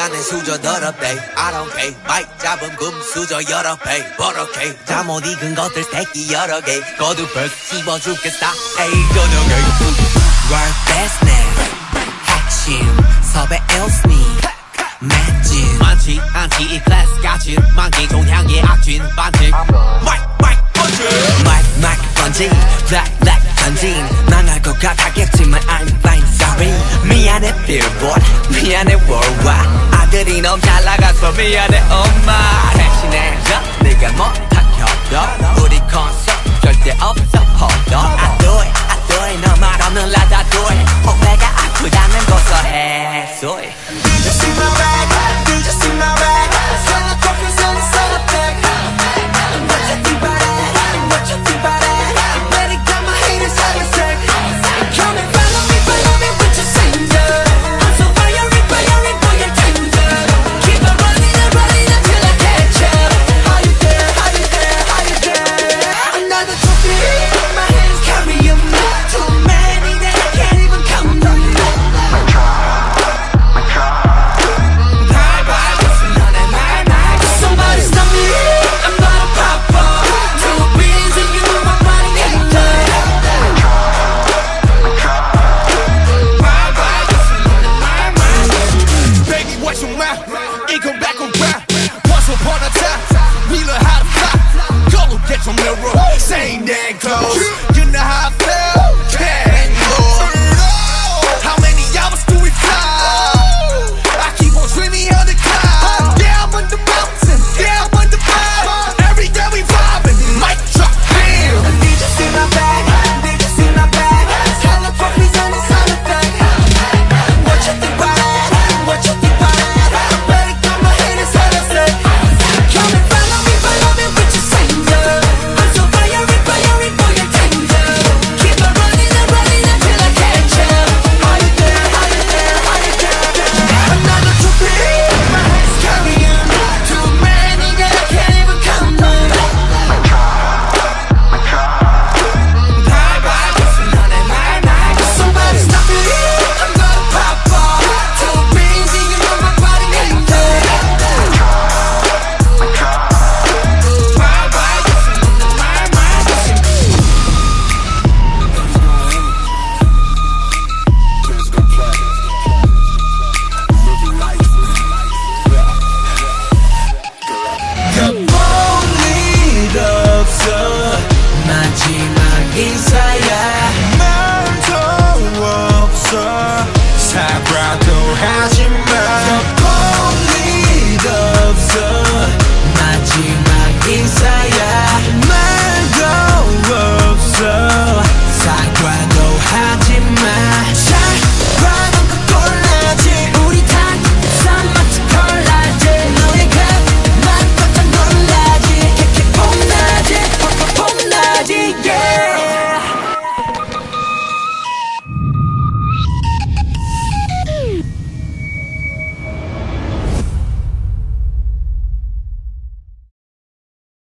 가내 수저 더럽대. I don't pay 마이크 잡은 금 수저 여러 배. 버럭해 잠못 익은 것들 새끼 여러 개. 거두 벌 씹어 죽겠다. 에이 저녁에. Work business 핵심. 섭외 일스니 맷진 많지 않지. 이 클래스 같이 만기. 동향의 악진 반칙 마이크 마이크 번지. 마이크 마이크 번지. 블랙 블랙 전진 망할 것 같았겠지만 I'm fine. Sorry. 미안해 billboard. 미안해 worldwide 아들이 너무 잘 나가서 미안해 엄마. 대신해줘 네가 못한 협력 우리 콘서트 절대 없어 hold I do it I do it. 너말 없는 라다 do it 오해가 아프다면 고소해 소리 spectrum mirror, same damn clothes. You know how I